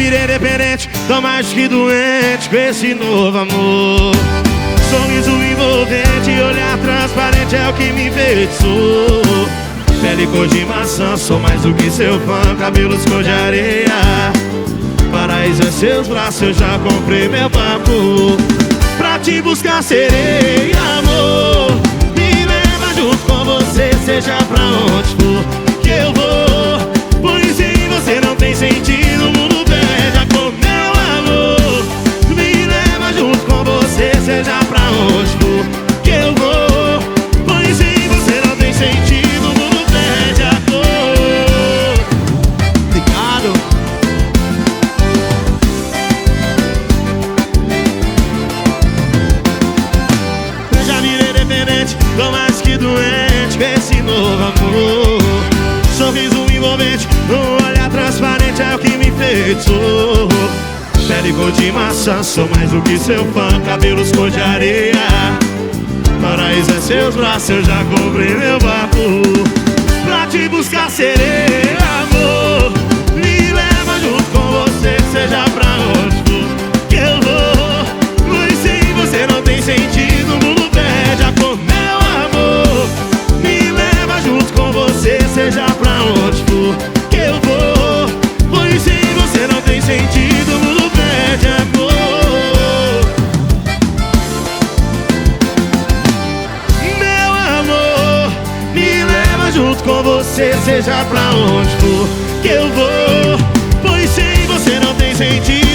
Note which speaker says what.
Speaker 1: virei dependente, tô mais que doente com esse novo amor. Sorriso envolvente, olhar transparente é o que me enfeitiçou. Pele cor de maçã, sou mais do que seu fã, cabelos cor de areia. Paraíso é seus braços, eu já comprei meu papo. Te buscar serei tô mais que doente com esse novo amor. Sorriso envolvente, um olhar transparente é o que me enfeitiçou. Pele cor de maçã, sou mais do que seu fã, cabelos cor de areia. Paraíso é seus braços, eu já comprei meu barco. Pra te buscar serei com você, seja pra onde for que eu vou. Pois sem você não tem sentido,